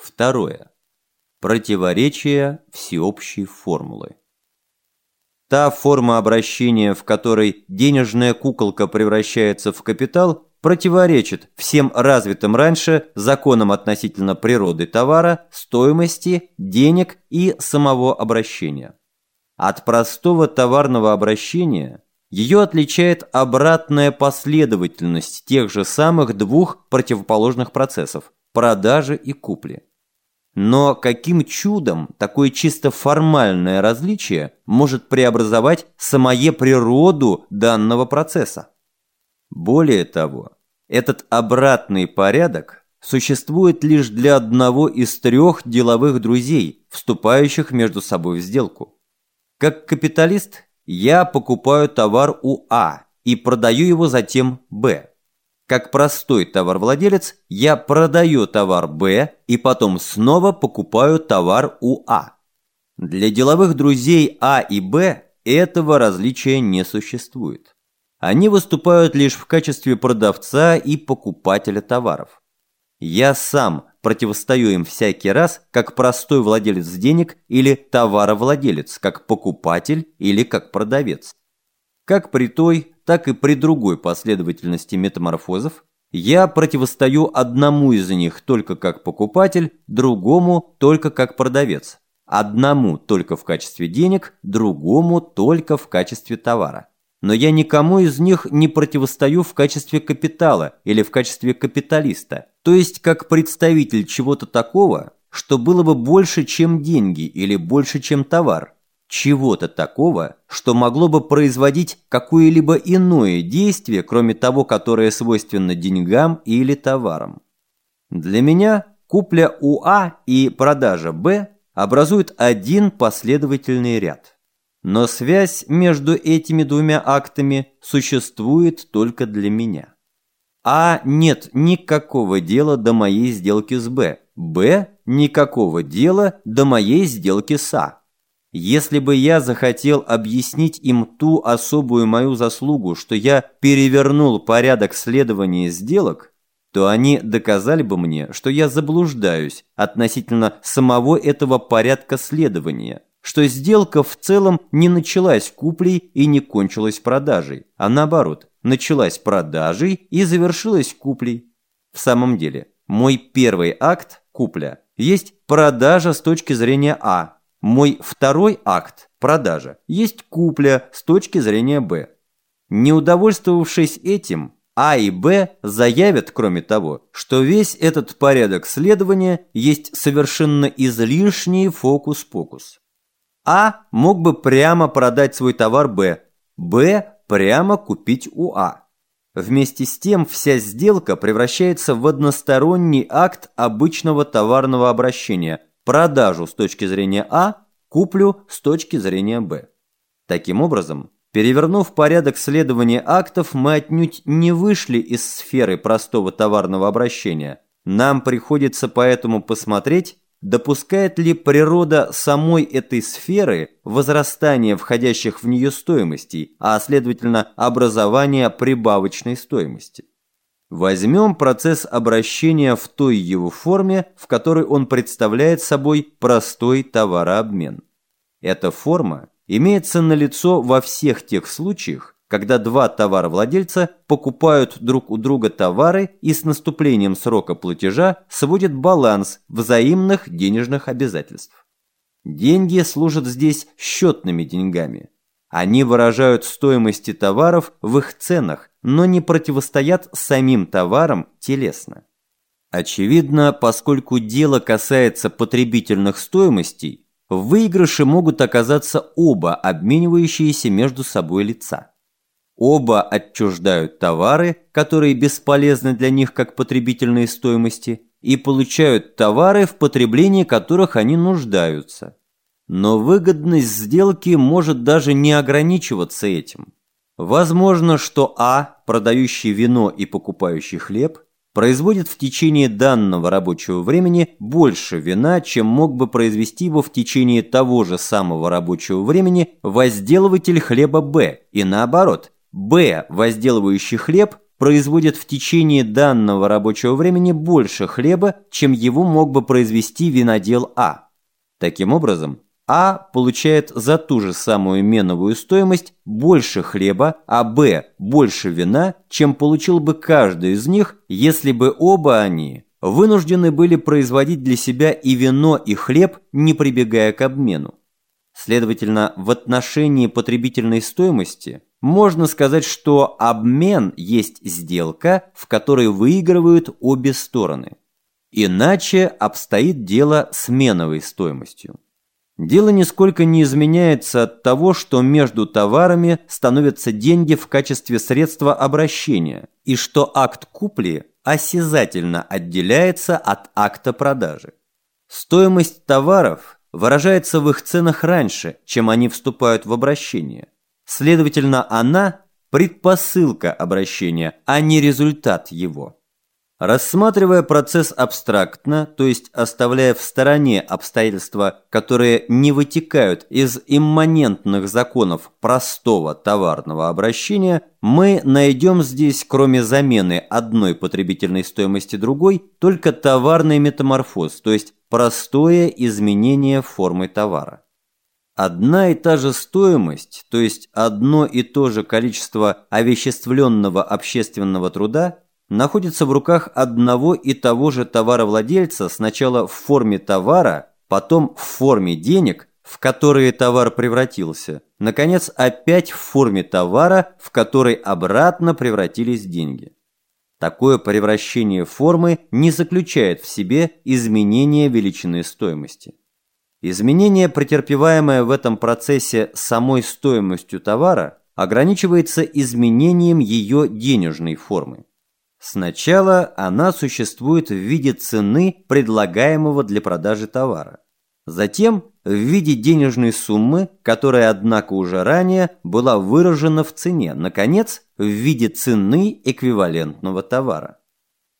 Второе. Противоречие всеобщей формулы. Та форма обращения, в которой денежная куколка превращается в капитал, противоречит всем развитым раньше законам относительно природы товара, стоимости, денег и самого обращения. От простого товарного обращения ее отличает обратная последовательность тех же самых двух противоположных процессов – продажи и купли. Но каким чудом такое чисто формальное различие может преобразовать самое природу данного процесса? Более того, этот обратный порядок существует лишь для одного из трех деловых друзей, вступающих между собой в сделку. Как капиталист, я покупаю товар у А и продаю его затем Б. Как простой товаровладелец, я продаю товар Б и потом снова покупаю товар у А. Для деловых друзей А и Б этого различия не существует. Они выступают лишь в качестве продавца и покупателя товаров. Я сам противостою им всякий раз, как простой владелец денег или товаровладелец, как покупатель или как продавец. Как при той, так и при другой последовательности метаморфозов, я противостою одному из них только как покупатель, другому только как продавец, одному только в качестве денег, другому только в качестве товара. Но я никому из них не противостою в качестве капитала или в качестве капиталиста, то есть как представитель чего-то такого, что было бы больше, чем деньги или больше, чем товар, чего-то такого, что могло бы производить какое-либо иное действие, кроме того, которое свойственно деньгам или товарам. Для меня купля у А и продажа Б образуют один последовательный ряд. Но связь между этими двумя актами существует только для меня. А нет никакого дела до моей сделки с Б. Б никакого дела до моей сделки с А. Если бы я захотел объяснить им ту особую мою заслугу, что я перевернул порядок следования сделок, то они доказали бы мне, что я заблуждаюсь относительно самого этого порядка следования, что сделка в целом не началась куплей и не кончилась продажей, а наоборот, началась продажей и завершилась куплей. В самом деле, мой первый акт, купля, есть продажа с точки зрения А, мой второй акт, продажа, есть купля с точки зрения Б. Не удовольствовавшись этим, А и Б заявят, кроме того, что весь этот порядок следования есть совершенно излишний фокус-покус. А мог бы прямо продать свой товар Б, Б прямо купить у А. Вместе с тем вся сделка превращается в односторонний акт обычного товарного обращения – продажу с точки зрения А, куплю с точки зрения Б. Таким образом, перевернув порядок следования актов, мы отнюдь не вышли из сферы простого товарного обращения. Нам приходится поэтому посмотреть, допускает ли природа самой этой сферы возрастание входящих в нее стоимостей, а следовательно образование прибавочной стоимости. Возьмем процесс обращения в той его форме, в которой он представляет собой простой товарообмен. Эта форма имеется налицо во всех тех случаях, когда два товаровладельца покупают друг у друга товары и с наступлением срока платежа сводят баланс взаимных денежных обязательств. Деньги служат здесь счетными деньгами. Они выражают стоимости товаров в их ценах, но не противостоят самим товарам телесно. Очевидно, поскольку дело касается потребительных стоимостей, в выигрыше могут оказаться оба обменивающиеся между собой лица. Оба отчуждают товары, которые бесполезны для них как потребительные стоимости, и получают товары, в потреблении которых они нуждаются. Но выгодность сделки может даже не ограничиваться этим. Возможно, что А, продающий вино и покупающий хлеб, производит в течение данного рабочего времени больше вина, чем мог бы произвести его в течение того же самого рабочего времени возделыватель хлеба Б, и наоборот, Б, возделывающий хлеб, производит в течение данного рабочего времени больше хлеба, чем его мог бы произвести винодел А. Таким образом, А получает за ту же самую меновую стоимость больше хлеба, а Б больше вина, чем получил бы каждый из них, если бы оба они вынуждены были производить для себя и вино, и хлеб, не прибегая к обмену. Следовательно, в отношении потребительной стоимости можно сказать, что обмен есть сделка, в которой выигрывают обе стороны. Иначе обстоит дело с меновой стоимостью. Дело нисколько не изменяется от того, что между товарами становятся деньги в качестве средства обращения, и что акт купли осязательно отделяется от акта продажи. Стоимость товаров выражается в их ценах раньше, чем они вступают в обращение. Следовательно, она – предпосылка обращения, а не результат его. Рассматривая процесс абстрактно, то есть оставляя в стороне обстоятельства, которые не вытекают из имманентных законов простого товарного обращения, мы найдем здесь, кроме замены одной потребительной стоимости другой, только товарный метаморфоз, то есть простое изменение формы товара. Одна и та же стоимость, то есть одно и то же количество овеществленного общественного труда – находится в руках одного и того же товаровладельца сначала в форме товара, потом в форме денег, в которые товар превратился, наконец опять в форме товара, в который обратно превратились деньги. Такое превращение формы не заключает в себе изменение величины стоимости. Изменение, претерпеваемое в этом процессе самой стоимостью товара, ограничивается изменением ее денежной формы. Сначала она существует в виде цены, предлагаемого для продажи товара. Затем в виде денежной суммы, которая, однако, уже ранее была выражена в цене. Наконец, в виде цены эквивалентного товара.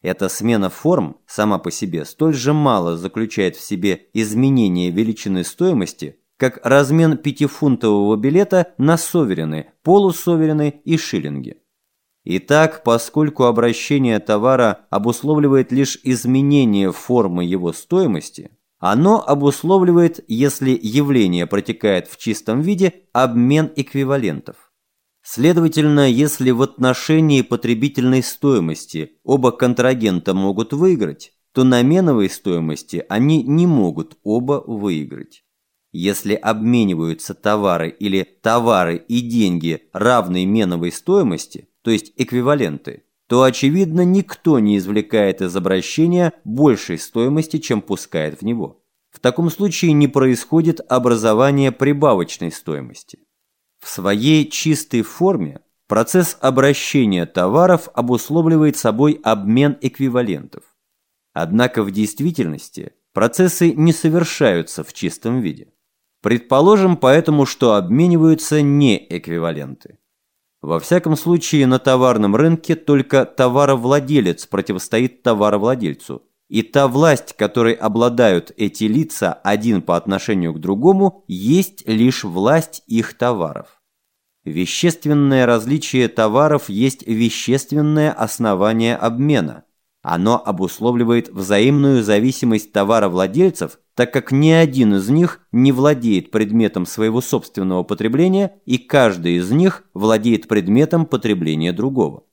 Эта смена форм сама по себе столь же мало заключает в себе изменение величины стоимости, как размен пятифунтового билета на соверены, полусоверены и шиллинги. Итак, поскольку обращение товара обусловливает лишь изменение формы его стоимости, оно обусловливает, если явление протекает в чистом виде, обмен эквивалентов. Следовательно, если в отношении потребительной стоимости оба контрагента могут выиграть, то на меновой стоимости они не могут оба выиграть. Если обмениваются товары или товары и деньги равной меновой стоимости, то есть эквиваленты, то, очевидно, никто не извлекает из обращения большей стоимости, чем пускает в него. В таком случае не происходит образование прибавочной стоимости. В своей чистой форме процесс обращения товаров обусловливает собой обмен эквивалентов. Однако в действительности процессы не совершаются в чистом виде. Предположим поэтому, что обмениваются не эквиваленты. Во всяком случае, на товарном рынке только товаровладелец противостоит товаровладельцу. И та власть, которой обладают эти лица один по отношению к другому, есть лишь власть их товаров. Вещественное различие товаров есть вещественное основание обмена. Оно обусловливает взаимную зависимость товаровладельцев так как ни один из них не владеет предметом своего собственного потребления, и каждый из них владеет предметом потребления другого.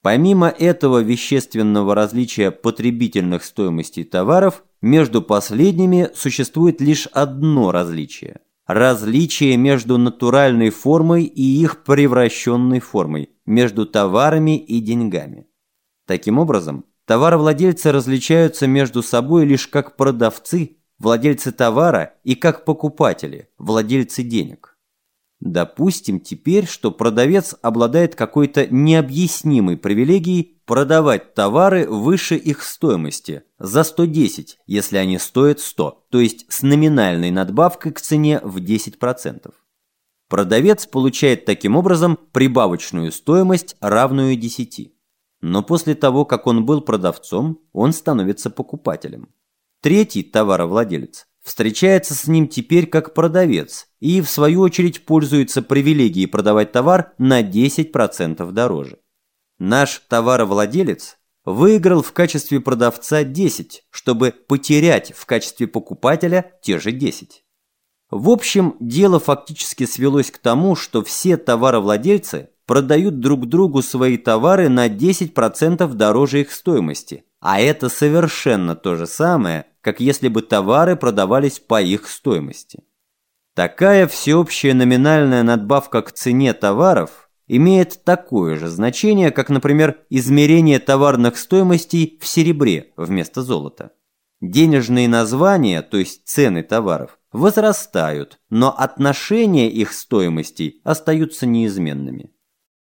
Помимо этого вещественного различия потребительных стоимостей товаров, между последними существует лишь одно различие – различие между натуральной формой и их превращенной формой, между товарами и деньгами. Таким образом, товаровладельцы различаются между собой лишь как продавцы владельцы товара и как покупатели, владельцы денег. Допустим теперь, что продавец обладает какой-то необъяснимой привилегией продавать товары выше их стоимости, за 110, если они стоят 100, то есть с номинальной надбавкой к цене в 10%. Продавец получает таким образом прибавочную стоимость, равную 10. Но после того, как он был продавцом, он становится покупателем. Третий товаровладелец встречается с ним теперь как продавец и, в свою очередь, пользуется привилегией продавать товар на 10% дороже. Наш товаровладелец выиграл в качестве продавца 10, чтобы потерять в качестве покупателя те же 10. В общем, дело фактически свелось к тому, что все товаровладельцы продают друг другу свои товары на 10% дороже их стоимости. А это совершенно то же самое, как если бы товары продавались по их стоимости. Такая всеобщая номинальная надбавка к цене товаров имеет такое же значение, как, например, измерение товарных стоимостей в серебре вместо золота. Денежные названия, то есть цены товаров, возрастают, но отношения их стоимостей остаются неизменными.